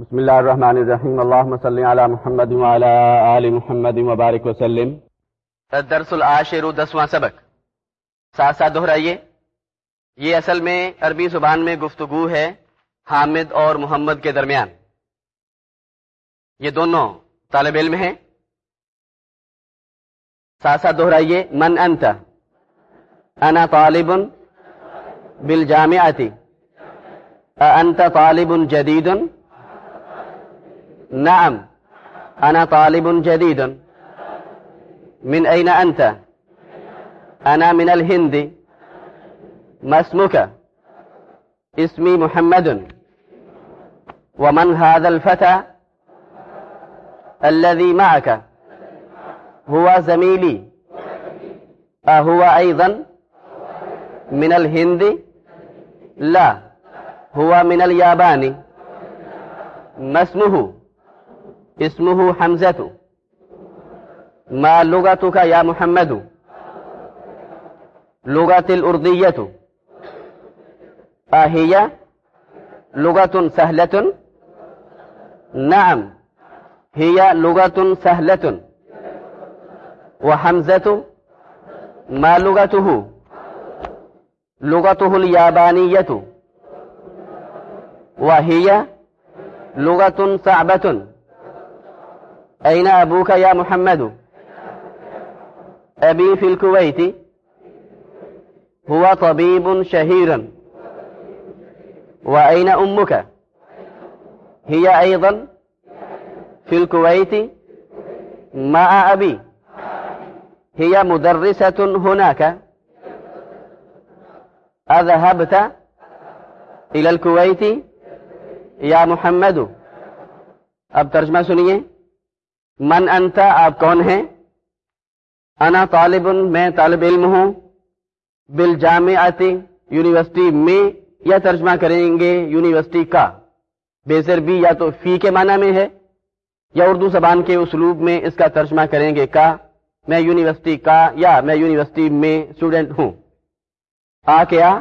بسم الله الرحمن الرحيم اللهم صل على محمد وعلى آل محمد وبارك وسلم. درس العاشر دسواں سبق. ساتھ ساتھ دہرائیے، یہ اصل میں عربی زبان میں گفتگو ہے حامد اور محمد کے درمیان. یہ دونوں طالب علم ہیں. ساتھ ساتھ دہرائیے، من انت؟ انا طالب بالجامعة. انت طالب جديد؟ نعم انا طالب جديد من اين انت انا من الهند ما اسمك اسمي محمد ومن هذا الفتى الذي معك هو زميلي أهو أيضا من الهند لا هو من اليابان ما اسمه اسمه حمزة. ما لغتك يا محمد؟ لغة الأرضية أهي لغة سهلة. نعم، هي لغة سهلة. وحمزة، ما لغته؟ لغته اليابانية. وهي لغة صعبة. أين أبوك يا محمد؟ أبي في الكويت. هو طبيب شهير. وأين أمك؟ هي أيضا في الكويت. مع أبي. هي مدرسة هناك. أذهبت إلى الكويت. يا محمد. اب ترجمہ سنیے من انتا آپ کون ہیں؟ انا طالب، میں طالب علم ہوں۔ بل بالجامعاتی یونیورسٹی میں یا ترجمہ کریں گے یونیورسٹی کا۔ بےزر بھی یا تو فی کے معنی میں ہے، یا اردو زبان کے اسلوب میں اس کا ترجمہ کریں گے کا۔ میں یونیورسٹی کا یا میں یونیورسٹی میں اسٹوڈنٹ ہوں۔ آ کیا؟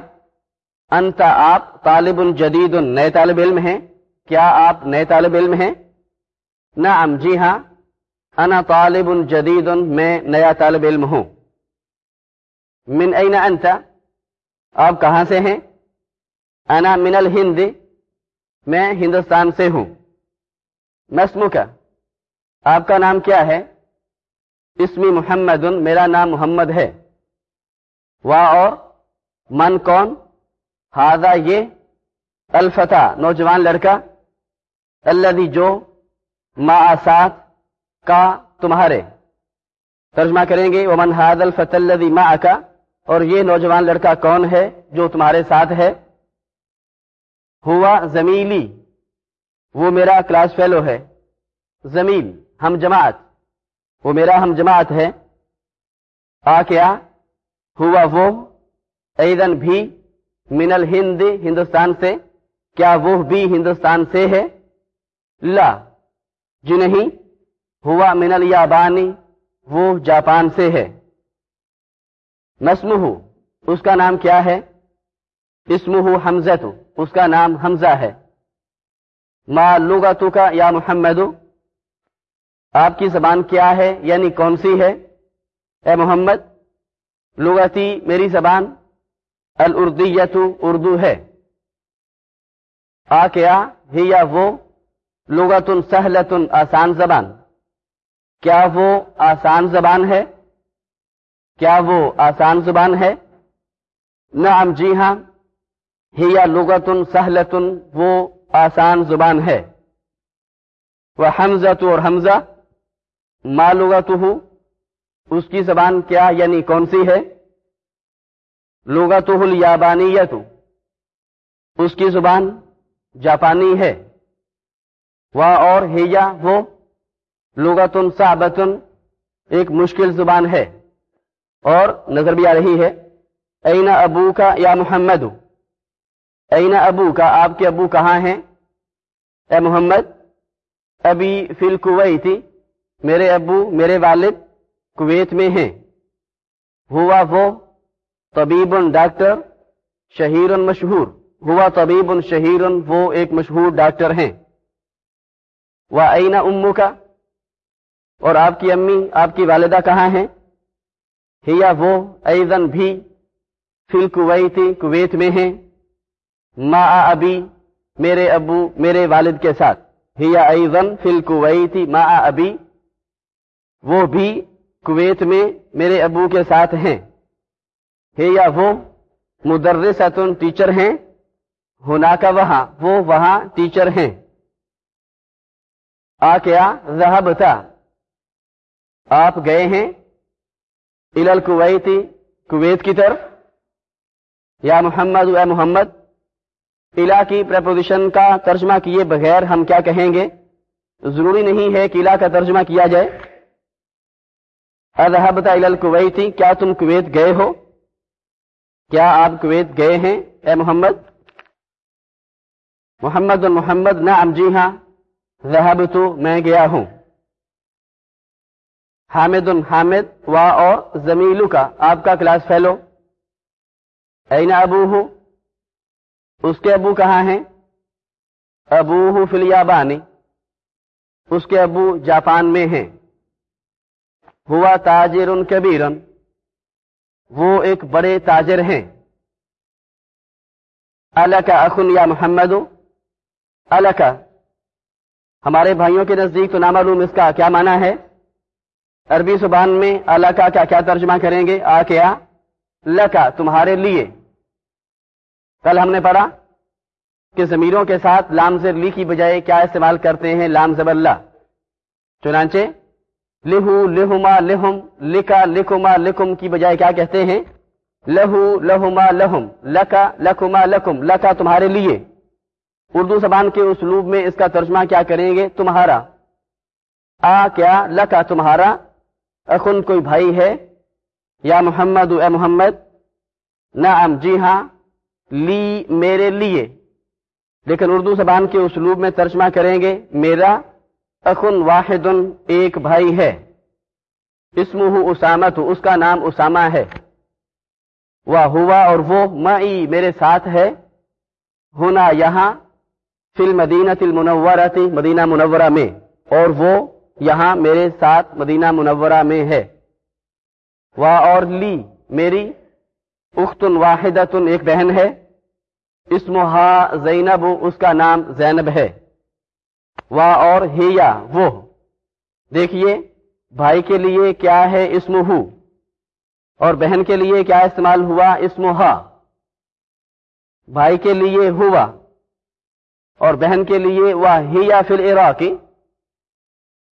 انت، آپ طالب جدید، نئے طالب علم ہیں۔ کیا آپ نئے طالب علم ہیں؟ نعم جی ہاں۔ انا طالب جدید، میں نیا طالب علم ہوں۔ من این انت؟ آپ کہاں سے ہیں؟ انا من الہند، میں ہندوستان سے ہوں۔ مسمو کا۔ آپ کا نام کیا ہے؟ اسمی محمد، میرا نام محمد ہے۔ وا اور من کون؟ ہاضا یہ الفتح، نوجوان لڑکا۔ اللہ جو ما آسات کا تمہارے۔ ترجمہ کریں گے، ومن ہاد الفت الدی ما کا اور یہ نوجوان لڑکا کون ہے جو تمہارے ساتھ ہے؟ ہوا زمیلی۔ وہ میرا کلاس فیلو ہے۔ زمیل، ہم جماعت۔ وہ میرا ہم جماعت ہے۔ آ کیا؟ ہوا وہ۔ ایدن بھی من الہند، ہندوستان سے۔ کیا وہ بھی ہندوستان سے ہے؟ لا۔ جی نہیں۔ ہوا من الیابانی، وہ جاپان سے ہے۔ نسم اس کا نام کیا ہے؟ اسم حمزت اس کا نام حمزہ ہے۔ ما لغتو کا یا محمد آپ کی زبان کیا ہے؟ یعنی کون سی ہے؟ اے محمد، لغتی میری زبان الاردیت اردو ہے۔ آ کیا، ہی یا وہ؟ لغت سہلت آسان زبان۔ کیا وہ آسان زبان ہے؟ کیا وہ آسان زبان ہے؟ نعم جی ہاں۔ ہی یا لغت سہلت وہ آسان زبان ہے۔ وہ حمزت اور حمزہ معلومات اس کی زبان کیا یعنی کون سی ہے؟ لغت الیابانیت اس کی زبان جاپانی ہے۔ وہ اور ہیا وہ لغت صعبت ایک مشکل زبان ہے اور نظر بھی آ رہی ہے۔ این ابو کا یا محمد این ابو کا آپ کے ابو کہاں ہیں؟ اے محمد ابھی فل کویتی میرے ابو، میرے والد کویت میں ہیں۔ ہوا وہ طبیب ڈاکٹر شہیر مشہور۔ ہوا طبیب شہیر وہ ایک مشہور ڈاکٹر ہیں۔ و عین امو کا اور آپ کی امی، آپ کی والدہ کہاں ہیں؟ ہیا وہ ایزن بھی فل کویتی کویت میں ہیں۔ ما ابی، میرے ابو، میرے والد کے ساتھ۔ ہیا ایزن فل کویتی ما ابی۔ وہ بھی کویت میں میرے ابو کے ساتھ ہیں۔ ہیا وہ مدرسۃ ٹیچر ہیں۔ ہونا کا وہاں، وہ وہاں ٹیچر ہیں۔ آ کیا، ذہب تھا آپ گئے ہیں الل کویتی کویت کی طرف؟ یا محمد، اے محمد الا کی پریپوزیشن کا ترجمہ کیے بغیر ہم کیا کہیں گے؟ ضروری نہیں ہے کہ الا کا ترجمہ کیا جائے۔ اذهبت الى الكويت کیا تم کویت گئے ہو؟ کیا آپ کویت گئے ہیں، اے محمد؟ محمد محمد، نعم جی ہاں ذهبت، میں گیا ہوں۔ حامد حامد، وا اور زمیلو کا، آپ کا کلاس فیلو۔ اینا ابو ہوں اس کے ابو کہاں ہیں؟ ابو ہوں فلیابانی اس کے ابو جاپان میں ہیں۔ ہوا تاجر کبیرن وہ ایک بڑے تاجر ہیں۔ اللہ کا اخن یا محمد اللہ کا ہمارے بھائیوں کے نزدیک تو نامعلوم اس کا کیا معنی ہے؟ عربی زبان میں اللہ کا کیا کیا ترجمہ کریں گے؟ آ کیا لکا، تمہارے لیے۔ کل ہم نے پڑھا کہ ضمیروں کے ساتھ لام زر لی کی بجائے کیا استعمال کرتے ہیں لام زبر اللہ چنانچہ، لہو، لہما، لہم، لکا لکھما لکم کی بجائے کیا کہتے ہیں؟ لہو، لہما، لہم، لکا لکھما لکم، لکا تمہارے لیے۔ اردو زبان کے اسلوب میں اس کا ترجمہ کیا کریں گے؟ تمہارا۔ آ کیا، لکا تمہارا۔ اخن کوئی بھائی ہے؟ یا محمد، اے محمد، نعم جی ہاں لی، میرے لیے۔ لیکن اردو زبان کے اسلوب میں ترجمہ کریں گے، میرا اخن واحد، ایک بھائی ہے۔ اسم اسامت اس کا نام اسامہ ہے۔ وہ ہوا اور وہ مئی میرے ساتھ ہے۔ ہونا یہاں فل مدینہ تل مدینہ منورہ میں۔ اور وہ یہاں میرے ساتھ مدینہ منورہ میں ہے۔ وا اور لی، میری اختن واحد ایک بہن ہے۔ اسمہا زینب، اس کا نام زینب ہے۔ وا اور ہیا، وہ۔ دیکھیے، بھائی کے لیے کیا ہے اسم اور بہن کے لیے کیا استعمال ہوا اسمہا بھائی کے لیے ہوا۔ اور بہن کے لیے وہ ہیا فل عراقی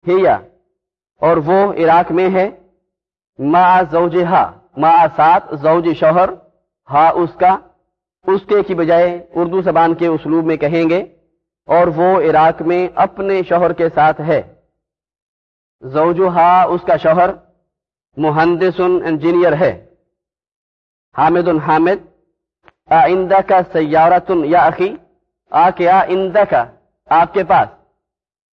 ہیا، اور وہ عراق میں ہے۔ ما زوجہا ما سات زوج شوہر، ہا اس کا۔ اس کے کی بجائے اردو زبان کے اسلوب میں کہیں گے۔ اور وہ عراق میں اپنے شوہر کے ساتھ ہے۔ زوجو ہا اس کا شوہر مہندس انجینئر ہے۔ حامد حامد، آئندہ کا سیارتن یا اخی، آ کے آئندہ کا آپ کے پاس۔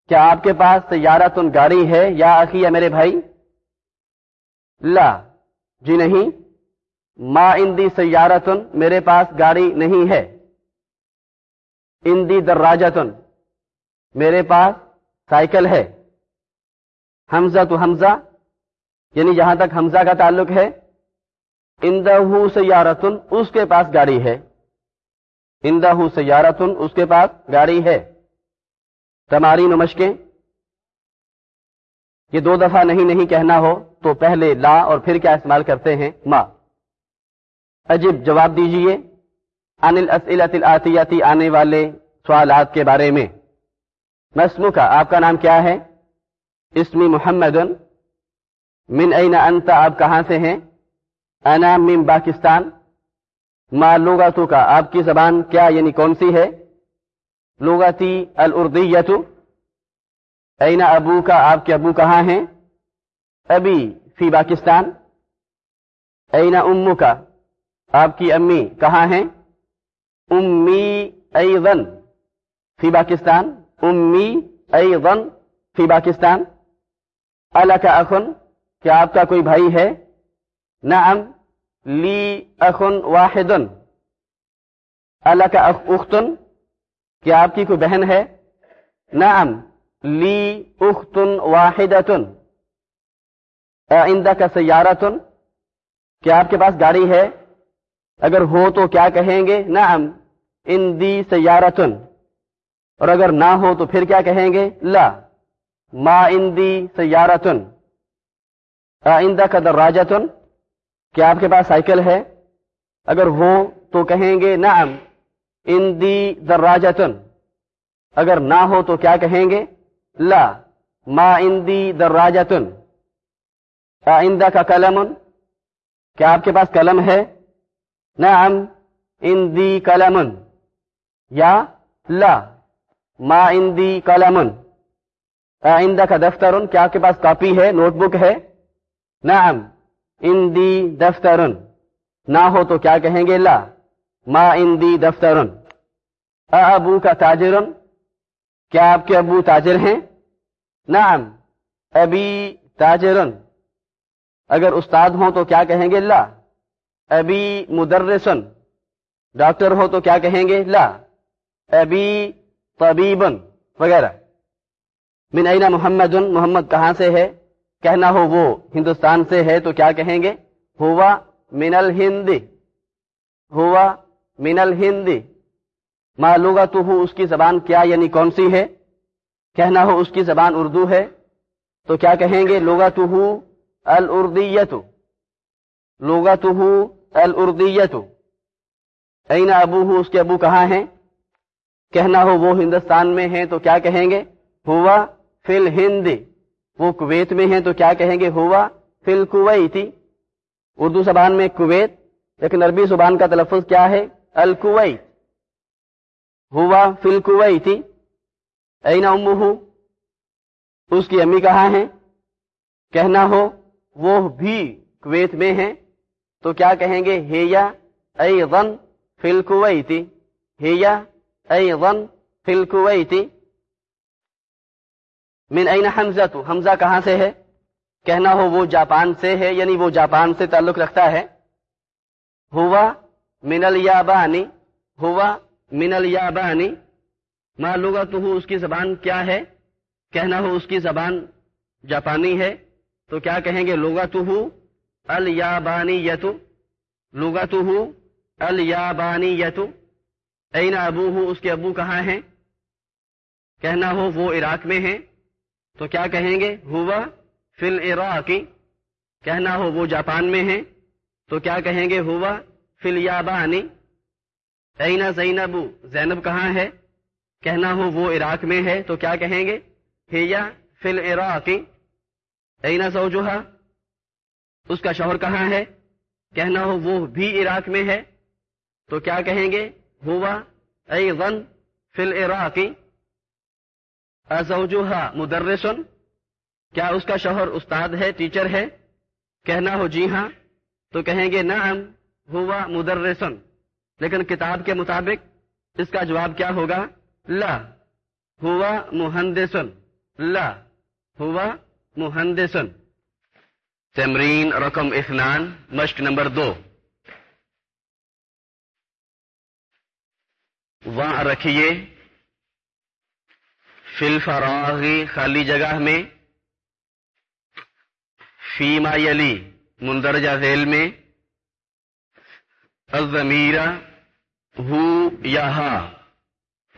کیا آپ کے پاس سیارتن گاڑی ہے یا اخی یا میرے بھائی؟ لا جی نہیں۔ ما اندی سیارتن میرے پاس گاڑی نہیں ہے۔ اندی دراجتن میرے پاس سائیکل ہے۔ حمزہ تو حمزہ یعنی جہاں تک حمزہ کا تعلق ہے۔ اندہ سیارتن اس کے پاس گاڑی ہے۔ اندہ سیارتن اس کے پاس گاڑی ہے۔ تمارین و مشقیں۔ یہ دو دفعہ نہیں نہیں کہنا ہو تو پہلے لا اور پھر کیا استعمال کرتے ہیں؟ ما۔ عجب جواب دیجیے۔ ان الاسئلت الاتیاتی آنے والے سوالات کے بارے میں۔ مسمو کا آپ کا نام کیا ہے؟ اسمی محمد من این انت آپ کہاں سے ہیں؟ انا من پاکستان۔ ما لغتو کا آپ کی زبان کیا یعنی کون سی ہے؟ لغتی الاردیت این ابو کا آپ کے ابو کہاں ہیں؟ ابھی فی پاکستان این امو کا آپ کی امی کہاں ہیں؟ امی ایضن فی پاکستان، امی ایضن فی پاکستان۔ اللہ کا اخن، کیا آپ کا کوئی بھائی ہے؟ نعم، لی اخن واحدن۔ اللہ کا اختن کیا آپ کی کوئی بہن ہے؟ نعم، لی اختن واحدتن۔ عندك سیارتن۔ کیا آپ کے پاس گاڑی ہے؟ اگر ہو تو کیا کہیں گے؟ نعم، اندی سیارتن۔ اور اگر نہ ہو تو پھر کیا کہیں گے؟ لا، ما اندی سیارتن۔ عندك دراجتن۔ کیا آپ کے پاس سائیکل ہے؟ اگر ہو تو کہیں گے؟ نعم اندی دراجتن۔ اگر نہ ہو تو کیا کہیں گے؟ لا، ما اندی دراجتن۔ آئندہ کا قلم کیا آپ کے پاس قلم ہے؟ نعم اندی قلم یا لا، ما اندی قلم آئندہ کا دفتر کیا آپ کے پاس کاپی ہے؟ نوٹ بک ہے؟ نعم اندی دفتر نہ ہو تو کیا کہیں گے؟ لا، ما اندی دفتر ابو کا تاجر؟ کیا آپ کے ابو تاجر ہیں؟ نعم، ابی تاجرن اگر استاد ہوں تو کیا کہیں گے؟ لا۔ ابی مدرسن ڈاکٹر ہو تو کیا کہیں گے؟ لا۔ ابی طبیبن وغیرہ۔ من اینا محمد؟ محمد کہاں سے ہے؟ کہنا ہو وہ ہندوستان سے ہے تو کیا کہیں گے؟ ہوا من الہند ہوا من الہند معلومہ تو ہوں اس کی زبان کیا یعنی کون سی ہے؟ کہنا ہو، اس کی زبان اردو ہے، تو کیا کہیں گے؟ لوگا تو ہوں الردیت لغته الردیت این ابو ہو اس کے ابو کہاں ہیں؟ کہنا ہو، وہ ہندوستان میں ہیں، تو کیا کہیں گے؟ ہوا فل ہند۔ وہ کویت میں ہیں، تو کیا کہیں گے؟ ہوا فل کویتی اردو زبان میں کویت، لیکن عربی زبان کا تلفظ کیا ہے؟ الکویت۔ ہوا فل کویتی این امہ اس کی امی کہاں ہیں؟ کہنا ہو، وہ بھی کویت میں ہیں. تو کیا کہیں گے؟ ہیا ایضن فی الکویتی ہیا ایضن فی الکویتی من این حمزہ تو؟ حمزہ کہاں سے ہے؟ کہنا ہو، وہ جاپان سے ہے یعنی وہ جاپان سے تعلق رکھتا ہے. ہوا من الیابانی. ہوا من الیابانی معلومات اس کی زبان کیا ہے؟ کہنا ہو اس کی زبان جاپانی ہے۔ تو کیا کہیں گے؟ لوگا تو ہوں الیابانی یتو لوگا تو ہوں الیابانی یتو این ابو ہوں اس کے ابو کہاں ہیں؟ کہنا ہو وہ عراق میں ہیں۔ تو کیا کہیں گے؟ ہوا فل عراقی۔ کہنا ہو وہ جاپان میں ہیں۔ تو کیا کہیں گے؟ ہوا فل یابانی۔ اینا زینب زینب کہاں ہے؟ کہنا ہو وہ عراق میں ہے تو کیا کہیں گے؟ ہیا فل عراقی اینا زوجہا، اس کا شوہر کہاں ہے؟ کہنا ہو وہ بھی عراق میں ہے تو کیا کہیں گے؟ ہوا ایضن فی العراقی ازوجہا مدرسن، کیا اس کا شوہر استاد ہے، ٹیچر ہے؟ کہنا ہو جی ہاں تو کہیں گے نعم، ہوا مدرسن. لیکن کتاب کے مطابق اس کا جواب کیا ہوگا؟ لا، ہوا مہندسن۔ لا، ہوا مہندسن۔ تمرین رقم اثنان، مشق نمبر دو۔ وہاں رکھیے فل فراغی خالی جگہ میں، فیما یلی، مندرجہ ذیل میں الزمیرہ ہو یا ہا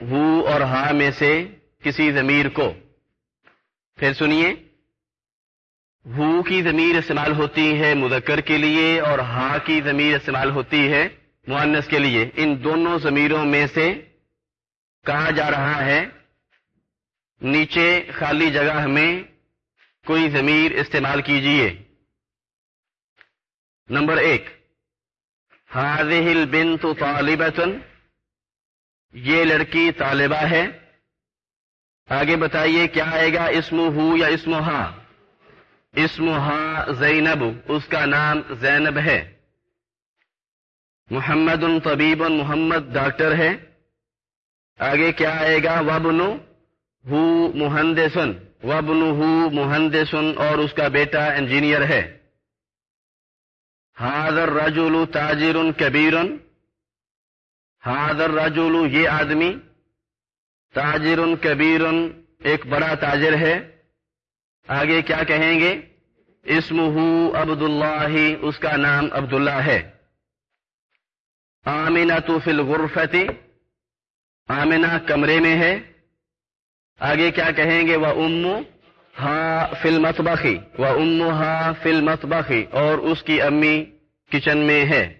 ہو اور ہا میں سے کسی ضمیر کو۔ پھر سنیے، ہو کی ضمیر استعمال ہوتی ہے مذکر کے لیے اور ہا کی ضمیر استعمال ہوتی ہے معنس کے لیے۔ ان دونوں ضمیروں میں سے کہا جا رہا ہے، نیچے خالی جگہ میں کوئی ضمیر استعمال کیجیے نمبر ایک ہل بن تو یہ لڑکی طالبہ ہے. آگے بتائیے کیا آئے گا؟ اسم ہو یا اسم ہا؟ اسم ہا زینب. اس کا نام زینب ہے. محمد ان طبیب محمد ڈاکٹر ہے. آگے کیا آئے گا؟ وبن ہو محندسن وبن ہو محندسن اور اس کا بیٹا انجینئر ہے. حاضر رجولو تاجر کبیر حاضر رجولو یہ آدمی تاجر کبیر ایک بڑا تاجر ہے. آگے کیا کہیں گے؟ اسم عبد اللہ اس کا نام عبداللہ ہے. آمینہ تو فل غرفتی آمینہ کمرے میں ہے. آگے کیا کہیں گے؟ وہ امو ہا فل متبخی و ام ہا فل اور اس کی امی کچن میں ہے۔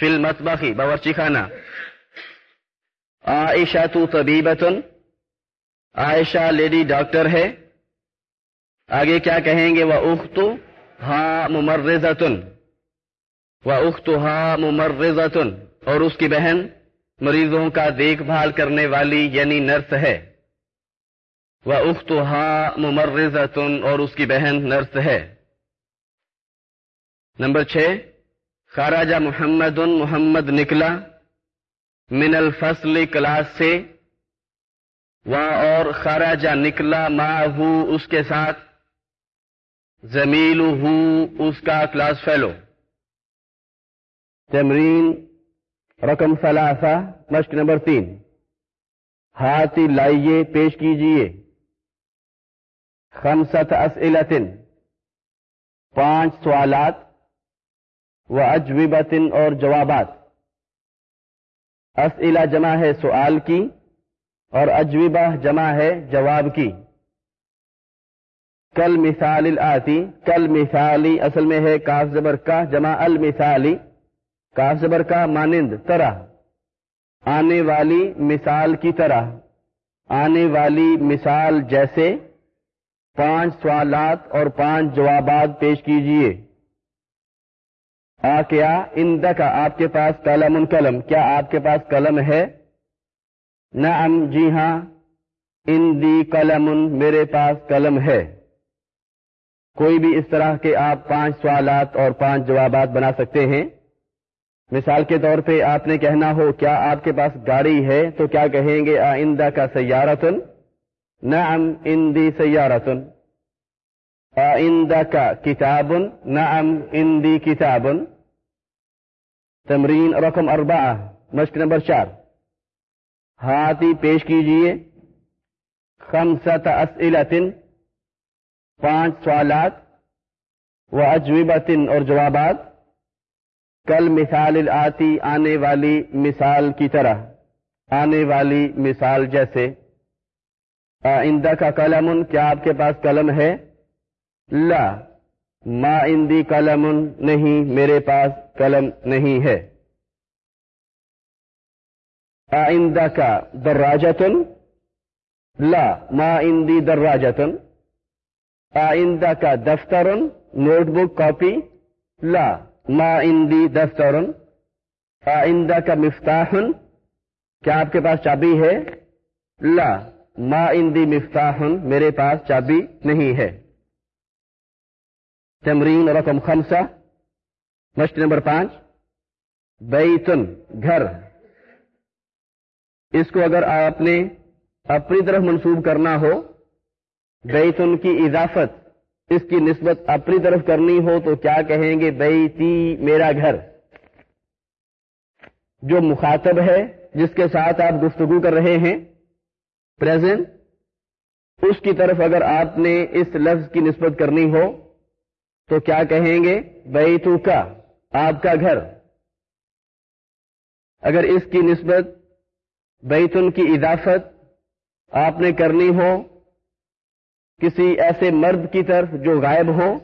فل متبخی باورچی خانہ۔ عائشہ تو طبیبتن۔ عائشہ لیڈی ڈاکٹر ہے۔ آگے کیا کہیں گے؟ وہ اخت ہا ممرزتن و اخت ہا ممرزتن اور اس کی بہن، مریضوں کا دیکھ بھال کرنے والی یعنی نرس ہے۔ وہ اخت ممرزتن اور اس کی بہن نرس ہے۔ نمبر چھ خاراجہ محمد محمد نکلا من الفصل کلاس سے و اور خاراجہ نکلا ما اس کے ساتھ زمیل اس کا کلاس فیلو۔ تمرین، رقم ثلاثہ، مشق نمبر تین۔ ہاتھی لائیے، پیش کیجیے۔ خمسط اسئلتن پانچ سوالات و اجوبتن اور جوابات. اسئلہ جمع ہے سوال کی اور اجوبہ جمع ہے جواب کی. کل مثال آتی کل مثالی اصل میں ہے کاف زبر کا جمع المثالی. کاف زبر کا مانند طرح. آنے والی مثال کی طرح. آنے والی مثال جیسے پانچ سوالات اور پانچ جوابات پیش کیجیے۔ آ کیا ان کا آپ کے پاس قلم قلم، کیا آپ کے پاس قلم ہے؟ نعم جی ہاں۔ ان دی قلم میرے پاس قلم ہے۔ کوئی بھی اس طرح کے آپ پانچ سوالات اور پانچ جوابات بنا سکتے ہیں؟ مثال کے طور پہ آپ نے کہنا ہو، کیا آپ کے پاس گاڑی ہے؟ تو کیا کہیں گے، آئندہ کا سیارتن؟ نعم اندی سیارتن آئندہ کا نعم اندی کتاب تمرین رقم اربعہ، مشق نمبر چار. ہاتھی پیش کیجیے. خمسط اسئلتن پانچ سوالات و اجوبتن اور جوابات. کل مثال آتی آنے والی مثال کی طرح، آنے والی مثال جیسے. آئندہ کا قلم کیا آپ کے پاس قلم ہے؟ لا، ما اندی قلم نہیں، میرے پاس قلم نہیں ہے۔ آئندہ کا دراجتن؟ لا، ما اندی دراجتن۔ آئندہ کا دفتر نوٹ بک، کاپی؟ لا، ما اندی دفتر آئندہ کا مفتاح کیا آپ کے پاس چابی ہے؟ لا ما اندی مفتاح، میرے پاس چابی نہیں ہے۔ تمرین رقم خمسہ، مشق نمبر پانچ۔ بیتن گھر۔ اس کو اگر آپ نے اپنی طرف منسوب کرنا ہو بیتن کی اضافت، اس کی نسبت اپنی طرف کرنی ہو، تو کیا کہیں گے؟ بیتی، میرا گھر۔ جو مخاطب ہے، جس کے ساتھ آپ گفتگو کر رہے ہیں پریزنٹ اس کی طرف اگر آپ نے اس لفظ کی نسبت کرنی ہو، تو کیا کہیں گے؟ بیتو کا آپ کا گھر۔ اگر اس کی نسبت بیتن کی اضافت آپ نے کرنی ہو، کسی ایسے مرد کی طرف جو غائب ہو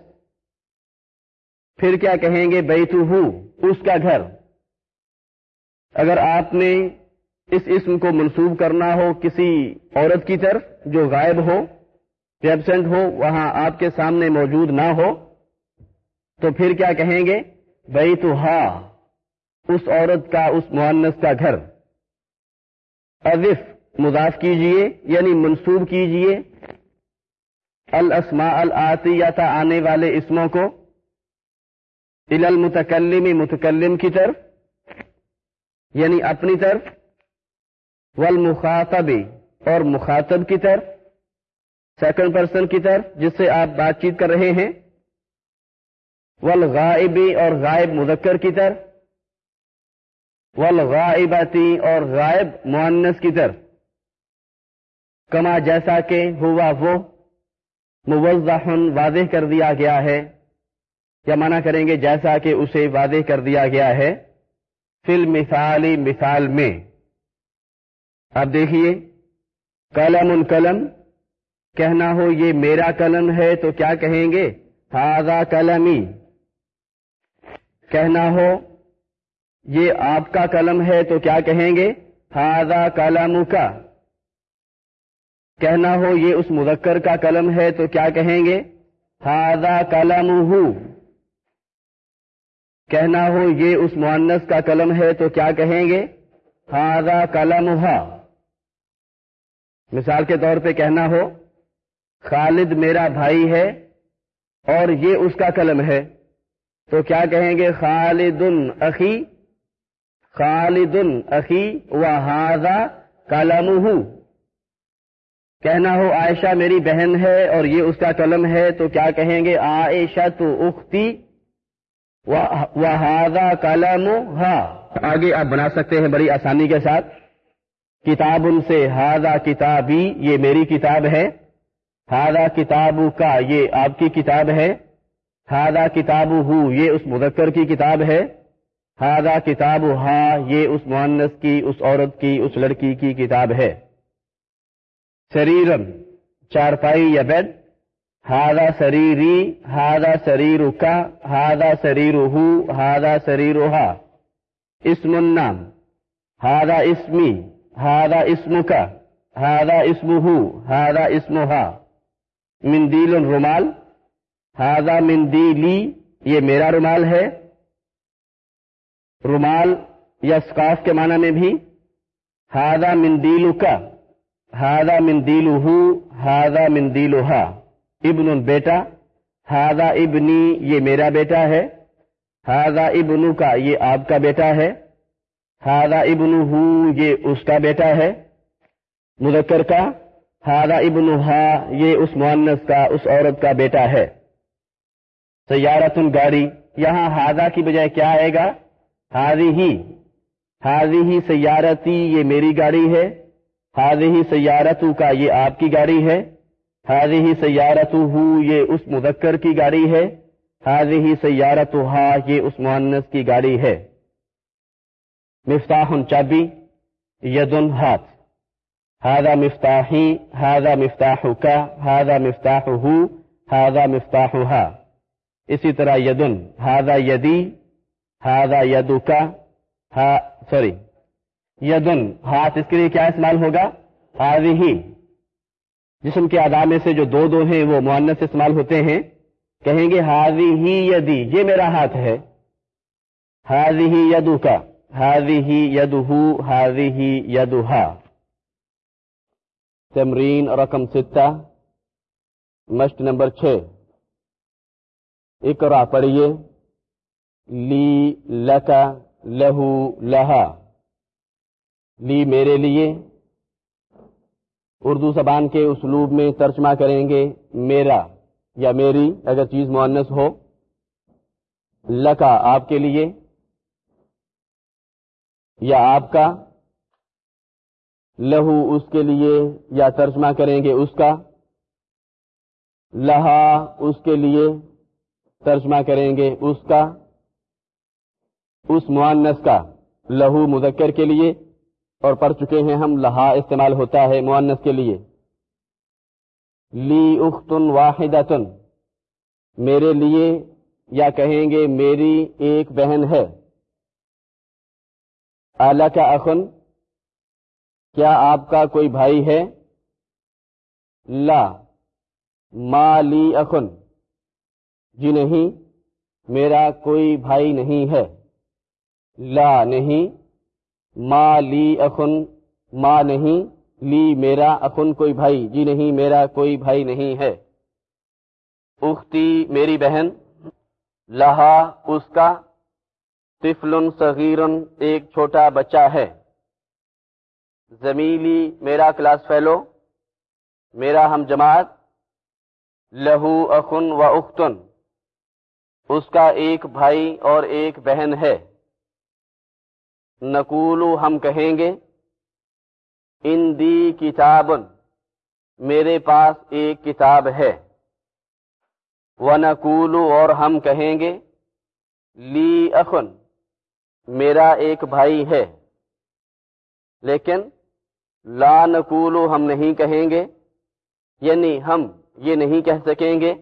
پھر کیا کہیں گے؟ بیتو ہو اس کا گھر۔ اگر آپ نے اس اسم کو منسوب کرنا ہو کسی عورت کی طرف جو غائب ہو ایبسنٹ ہو، وہاں آپ کے سامنے موجود نہ ہو، تو پھر کیا کہیں گے؟ بئی تو ہا اس عورت کا، اس معنس کا گھر۔ ازف مضاف کیجیے یعنی منسوب کیجیے۔ الاسماء العطیتا آنے والے اسموں کو۔ ال المتکلم، متکلم کی طرف یعنی اپنی طرف۔ والمخاطب اور مخاطب کی طرف سیکنڈ پرسن کی طرف، جس سے آپ بات چیت کر رہے ہیں، والغائبی اور غائب مذکر کی طرف والغائباتی اور غائب معنس کی طرف۔ کما جیسا کہ ہوا وہ موضح واضح کر دیا گیا ہے، یا منع کریں گے جیسا کہ اسے واضح کر دیا گیا ہے فل مثالی مثال میں۔ اب دیکھیے، قلم ان قلم، کہنا ہو یہ میرا قلم ہے تو کیا کہیں گے؟ ہاضا قلمی۔ کہنا ہو یہ آپ کا قلم ہے تو کیا کہیں گے؟ ہاضا قلم کا کہنا ہو یہ اس مذکر کا قلم ہے تو کیا کہیں گے؟ ہاضا قلم کہنا ہو یہ اس معنس کا قلم ہے تو کیا کہیں گے؟ ہاضا قلم مثال کے طور پہ کہنا ہو، خالد میرا بھائی ہے اور یہ اس کا قلم ہے، تو کیا کہیں گے؟ خالد اخی خالد اخی و ہاضا کلم کہنا ہو، عائشہ میری بہن ہے اور یہ اس کا قلم ہے، تو کیا کہیں گے؟ عائشہ تو اختی و ہاضا کلم آگے آپ بنا سکتے ہیں بڑی آسانی کے ساتھ۔ کتاب ان سے ہاضا کتابی، یہ میری کتاب ہے۔ ہاضا کتاب کا، یہ آپ کی کتاب ہے۔ ہاضا کتاب ہو، یہ اس مذکر کی کتاب ہے۔ ہاضا کتاب ہا، یہ اس معنس کی، اس عورت کی، اس لڑکی کی کتاب ہے۔ شریرم چارپائی یا بیڈ ہاضا شریری ہاضا شریر کا ہاضا شریر ہو ہاضا شریر ہا۔ اسم النام۔ ہاضا اسمی۔ ہاضا اسم کا ہاضا اسم ہو ہاضا اسم ہا مندیل رومال ہاضا مندیلی، یہ میرا رومال ہے. رومال یا اسکاف کے معنی میں بھی. ہاضا مندیلو کا ہاضا مندیل ہاضا مندیل ابن بیٹا ہاضا ابنی، یہ میرا بیٹا ہے. ہاضا ابنو کا یہ آپ کا بیٹا ہے. ہاضا ابن یہ اس کا بیٹا ہے، مذکر کا ہاضا ابن ہا یہ اس معنس کا، اس عورت کا بیٹا ہے۔ سیارت گاڑی، یہاں ہاضا کی بجائے کیا آئے گا؟ حاضی ہی حاضی ہی سیارتی، یہ میری گاڑی ہے۔ حاضی ہی سیارت کا، یہ آپ کی گاڑی ہے۔ حاضی ہی سیارت یہ اس مذکر کی گاڑی ہے۔ حاضی ہی سیارت ہا، یہ اس معنس کی گاڑی ہے۔ مفتاح چابی یدن ہاتھ ہاضا مفتاحی ہاضا مفتاح کا ہاضا مفتاح ہاضا مفتاح اسی طرح یدن ہاضا یدی ہاضا یدو کا سوری، یدن ہاتھ اس کے لیے کیا استعمال ہوگا؟ حاضی ہی جسم کے ادا میں سے جو دو دو ہیں وہ معنت سے استعمال ہوتے ہیں۔ کہیں گے حاضی ہی یدی، یہ میرا ہاتھ ہے۔ حاضی ہی یدو کا حاضی ہی ید تمرین رقم ستہ، مشق نمبر چھ. اقرا، پڑھیے. لی لکا لہو لہا لی میرے لیے. اردو زبان کے اسلوب میں ترجمہ کریں گے. میرا یا میری، اگر چیز معنس ہو. لکا، آپ کے لیے. یا آپ کا لہو اس کے لیے یا ترجمہ کریں گے اس کا لہا اس کے لیے ترجمہ کریں گے اس کا اس معنس کا لہو مذکر کے لیے اور پڑھ چکے ہیں ہم لہا استعمال ہوتا ہے معنس کے لیے لی اختن واحد میرے لیے یا کہیں گے میری ایک بہن ہے اعلی کا اخن، کیا آپ کا کوئی بھائی ہے؟ لا، ما لی اخن۔ جی نہیں، میرا کوئی بھائی نہیں ہے۔ لا نہیں، ما لی اخن۔ ما نہیں، لی میرا اخن کوئی بھائی۔ جی نہیں، میرا کوئی بھائی نہیں ہے۔ اختی میری بہن، لہا اس کا طفل صغیر ایک چھوٹا بچہ ہے۔ زمیلی، میرا کلاس فیلو، میرا ہم جماعت، لہو اخن و اختن۔ اس کا ایک بھائی اور ایک بہن ہے۔ نقولو ہم کہیں گے، ان دی کتاب میرے پاس ایک کتاب ہے۔ ونقولو اور ہم کہیں گے، لی اخن۔ میرا ایک بھائی ہے۔ لیکن لا نقولو ہم نہیں کہیں گے۔ یعنی ہم یہ نہیں کہہ سکیں گے۔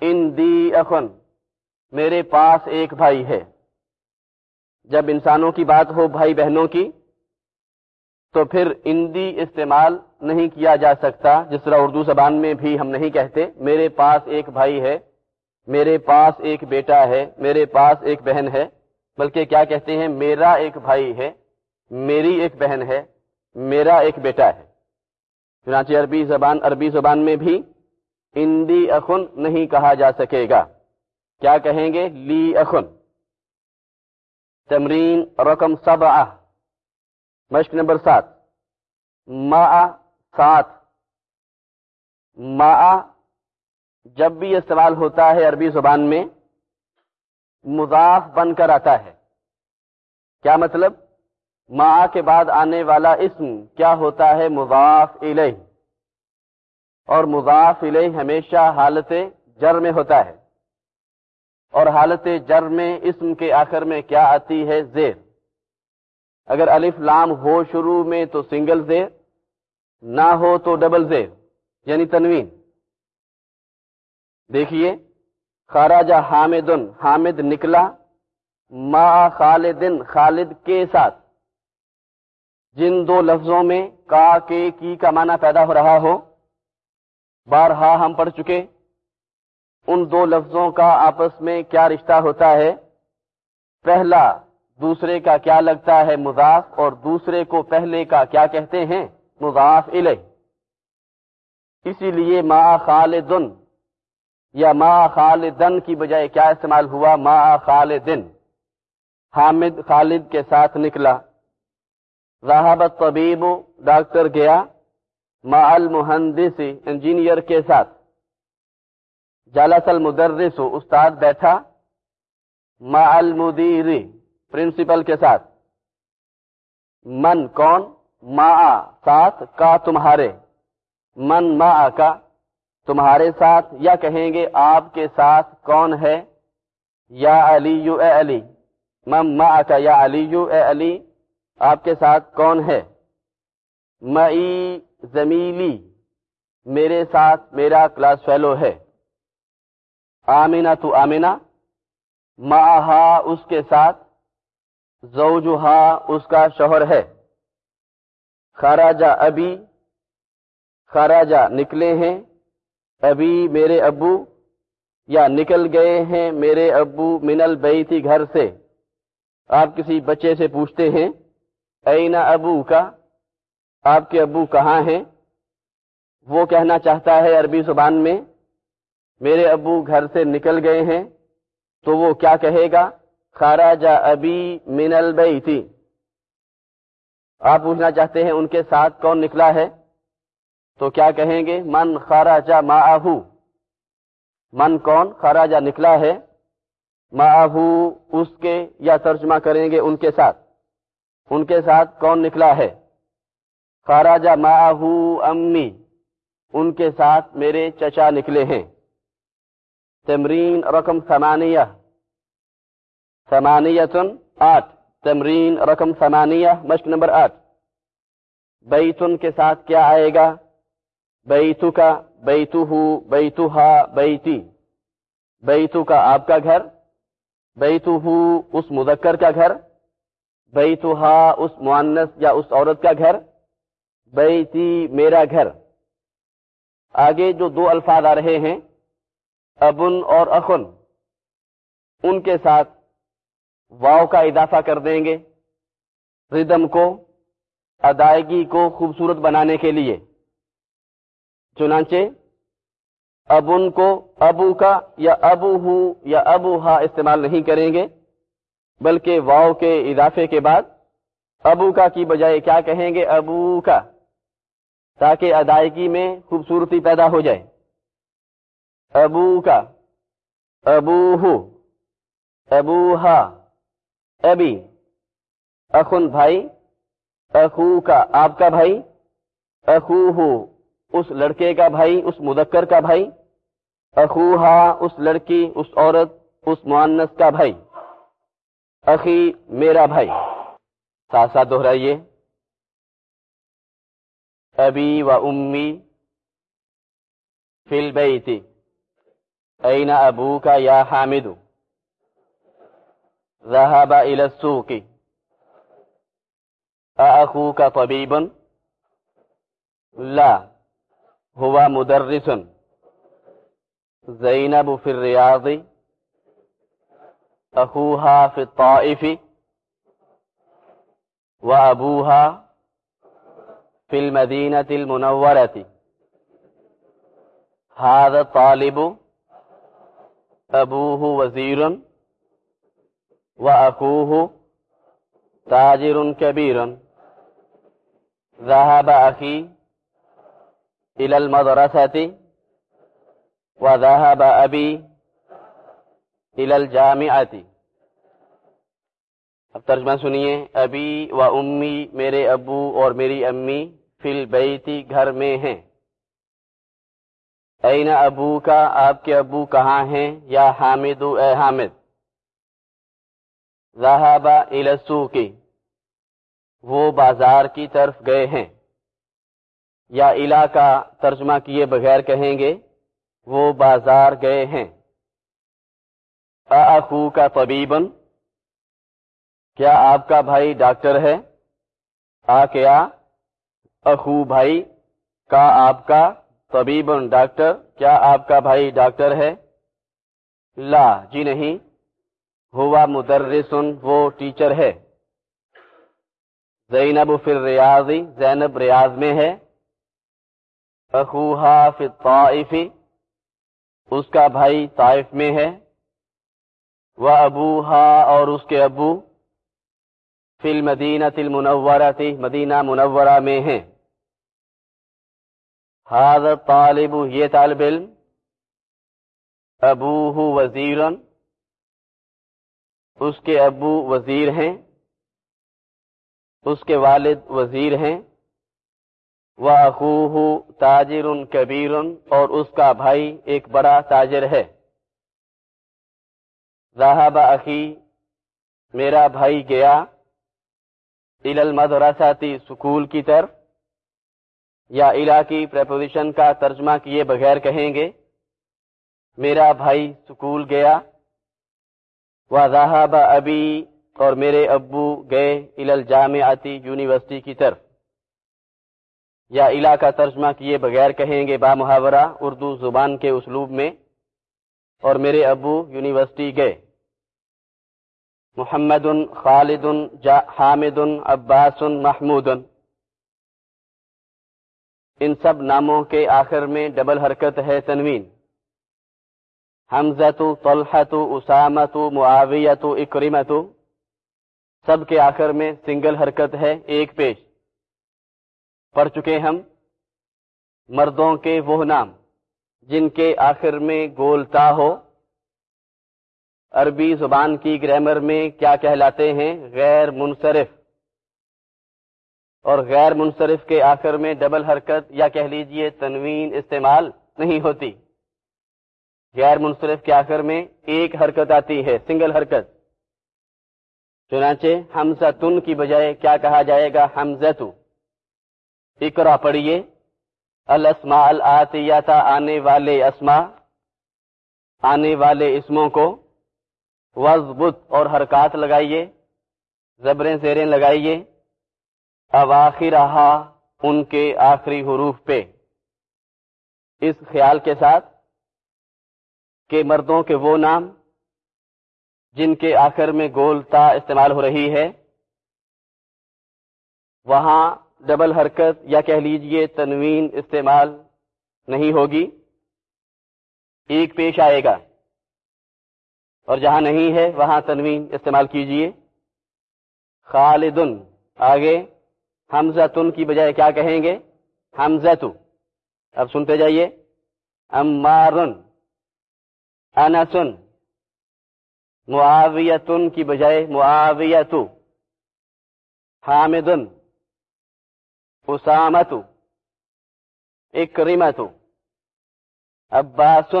ان دی اخن، میرے پاس ایک بھائی ہے۔ جب انسانوں کی بات ہو بھائی بہنوں کی، تو پھر اندی استعمال نہیں کیا جا سکتا۔ جس طرح اردو زبان میں بھی ہم نہیں کہتے، میرے پاس ایک بھائی ہے، میرے پاس ایک بیٹا ہے، میرے پاس ایک بہن ہے۔ بلکہ کیا کہتے ہیں، میرا ایک بھائی ہے، میری ایک بہن ہے، میرا ایک بیٹا ہے۔ چنانچہ عربی زبان عربی زبان میں بھی اندی اخن نہیں کہا جا سکے گا۔ کیا کہیں گے؟ لی اخن۔ تمرین رقم سب مشق نمبر سات۔ ما سات۔ ما جب بھی یہ سوال ہوتا ہے عربی زبان میں مضاف بن کر آتا ہے۔ کیا مطلب؟ ما کے بعد آنے والا اسم کیا ہوتا ہے؟ مضاف الیہ۔ اور مضاف الیہ ہمیشہ حالت جر میں ہوتا ہے۔ اور حالت جر میں اسم کے آخر میں کیا آتی ہے؟ زیر۔ اگر الف لام ہو شروع میں تو سنگل زیر، نہ ہو تو ڈبل زیر یعنی تنوین۔ دیکھیے۔ خاراجہ حامدن، حامد نکلا، ما خالدن، خالد کے ساتھ۔ جن دو لفظوں میں کا، کے، کی کا معنی پیدا ہو رہا ہو، بارہا ہم پڑھ چکے۔ ان دو لفظوں کا آپس میں کیا رشتہ ہوتا ہے؟ پہلا، دوسرے کا کیا لگتا ہے مضاف، اور دوسرے کو پہلے کا کیا کہتے ہیں؟ مضاف الیہ۔ اسی لیے ما خالدن یا ما خالدن کی بجائے کیا استعمال ہوا؟ ما خالدن۔ حامد، خالد کے ساتھ نکلا۔ راہبت طبیب ڈاکٹر گیا۔ ما المہندس، انجینئر کے ساتھ۔ جالس المدرس، استاد بیٹھا۔ ما المدیر، پرنسپل کے ساتھ۔ من کون؟ ما ساتھ، کا تمہارے۔ من ما کا۔ تمہارے ساتھ یا کہیں گے آپ کے ساتھ کون ہے؟ یا علی یو اے علی۔ من ما یا علی یو اے علی، آپ کے ساتھ کون ہے؟ مئی زمیلی، میرے ساتھ میرا کلاس فیلو ہے۔ آمینہ تو آمینہ ماہا اس کے ساتھ، زوجہا اس کا شوہر ہے۔ خراجہ ابھی خراجہ نکلے ہیں۔ ابھی میرے ابو، یا نکل گئے ہیں میرے ابو من البیتی گھر سے۔ آپ کسی بچے سے پوچھتے ہیں، اینا ابو کا آپ کے ابو کہاں ہیں؟ وہ کہنا چاہتا ہے عربی زبان میں، میرے ابو گھر سے نکل گئے ہیں، تو وہ کیا کہے گا؟ خاراجا ابھی من البیتی آپ پوچھنا چاہتے ہیں، ان کے ساتھ کون نکلا ہے؟ تو کیا کہیں گے؟ من خاراجا ما من کون؟ خاراجا نکلا ہے. ما اس کے یا ترجمہ کریں گے ان کے ساتھ. ان کے ساتھ کون نکلا ہے؟ خاراجا ما امی. ان کے ساتھ میرے چچا نکلے ہیں. تمرین رقم ثمانیہ. ثمانیتن آٹھ. تمرین رقم ثمانیہ، مشق نمبر آٹھ. بیتن کے ساتھ کیا آئے گا؟ بیتو کا بیتو ہو ہا بیتی۔ بیتو کا آپ کا گھر بیتو ہو اس مذکر کا گھر بیتو ہا اس معنس یا اس عورت کا گھر، بیتی میرا گھر۔ آگے جو دو الفاظ آ رہے ہیں، ابن اور اخن، ان کے ساتھ واؤ کا اضافہ کر دیں گے۔ ردم کو، ادائیگی کو خوبصورت بنانے کے لیے۔ چنانچہ ابن کو ابو کا یا ابو ہو یا ابو ہا استعمال نہیں کریں گے، بلکہ واؤ کے اضافے کے بعد ابو کا کی بجائے کیا کہیں گے؟ ابو کا، تاکہ ادائیگی میں خوبصورتی پیدا ہو جائے۔ ابو کا، ابو ہو، ابو ہا، ابی، اخن بھائی، اخو کا، آپ کا بھائی، اخو ہو اس لڑکے کا بھائی، اس مدکر کا بھائی، اخوہا اس لڑکی، اس عورت، اس معنس کا بھائی، اخی میرا بھائی۔ ساتھ ساتھ دہرائیے۔ ابی و امی فی البیت۔ این ابو کا یا حامد ذهب الى السوق۔ اخوك طبيب لا۔ هو مدرس. زينب في الرياض. اخوها في الطائف. وابوها في المدينة المنورة. هذا الطالب أبوه وزير. وأخوه تاجر كبير. ذهب أخي إلى المدرسة وذهب أبي إلى الجامعة. اب ترجمہ سنیے. ابی و امی میرے ابو اور میری امی فل بیتی گھر میں ہیں. این ابو کا آپ کے ابو کہاں ہیں؟ یا حامد؟ اے حامد. ذہابہ السو کی وہ بازار کی طرف گئے ہیں. یا الا کا ترجمہ کیے بغیر کہیں گے، وہ بازار گئے ہیں۔ اخو کا طبیبن کیا آپ کا بھائی ڈاکٹر ہے؟ آ کیا اخو بھائی، کا آپ کا طبیب ڈاکٹر، کیا آپ کا بھائی ڈاکٹر ہے؟ لا جی نہیں۔ ہوا مدرسن، وہ ٹیچر ہے۔ زینب فر ریاضی زینب ریاض میں ہے۔ اخوہا فی الطائف، اس کا بھائی طائف میں ہے وہ ابوہا اور اس کے ابو فی المدینہ المنورہ مدینہ منورہ میں ہیں۔ حاضر طالب یہ طالب علم، ابوہ وزیرن، اس کے ابو وزیر ہیں، اس کے والد وزیر ہیں۔ وہ اخوہ تاجر کبیر اور اس کا بھائی ایک بڑا تاجر ہے۔ ذہب اخی، میرا بھائی گیا ال المدرساتی سکول کی طرف، یا الا کی پریپوزیشن کا ترجمہ کیے بغیر کہیں گے، میرا بھائی سکول گیا۔ وضاحب ابی، اور میرے ابو گئے ال الجامعاتی یونیورسٹی کی طرف۔ یا الا کا ترجمہ کیے بغیر کہیں گے با محاورہ اردو زبان کے اسلوب میں اور میرے ابو یونیورسٹی گئے محمد، خالد حامد، عباس، محمود۔ ان سب ناموں کے آخر میں ڈبل حرکت ہے تنوین۔ حمزت طلحت اسامت معاویت اکرمت سب کے آخر میں سنگل حرکت ہے ایک پیش پڑھ چکے ہم، مردوں کے وہ نام، جن کے آخر میں گولتا ہو۔ عربی زبان کی گرامر میں کیا کہلاتے ہیں؟ غیر منصرف۔ اور غیر منصرف کے آخر میں ڈبل حرکت یا کہہ لیجیے تنوین استعمال نہیں ہوتی۔ غیر منصرف کے آخر میں ایک حرکت آتی ہے، سنگل حرکت۔ چنانچہ حمزہ تن کی بجائے کیا کہا جائے گا؟ حمزتو اقرا پڑھیے۔ الاسماء الاتیاتا آنے والے اسما آنے والے اسموں کو وضبط اور حرکات لگائیے، زبریں زیریں لگائیے۔ اواخر ان کے آخری حروف پہ۔ اس خیال کے ساتھ کہ مردوں کے وہ نام جن کے آخر میں گولتا استعمال ہو رہی ہے، وہاں ڈبل حرکت، یا کہہ لیجیے تنوین استعمال نہیں ہوگی۔ ایک پیش آئے گا۔ اور جہاں نہیں ہے، وہاں تنوین استعمال کیجیے۔ خالدن، آگے۔ حمزہ تن کی بجائے کیا کہیں گے؟ حمزہ اب سنتے جائیے۔ امارن انسن۔ معاویتن کی بجائے معاویت حامدن۔ اسامت اکرمت عباس،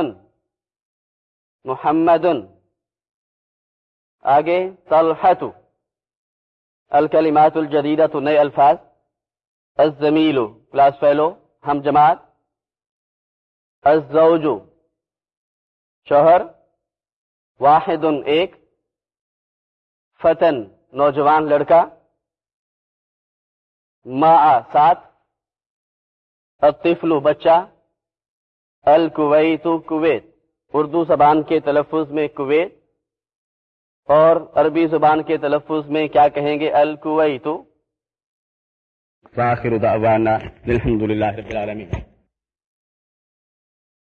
محمد، آگے طلحت الکلمات الجدیدہ نئے الفاظ، الزمیل، کلاس فیلو، ہم جماعت، الزوج، شوہر، واحد، ایک، فتن، نوجوان لڑکا۔ ما سات، الطفل بچہ، الکویت کویت، اردو زبان کے تلفظ میں کویت، اور عربی زبان کے تلفظ میں کیا کہیں گے؟ الکویت۔ فاخر دعوانا الحمد للہ رب العالمین۔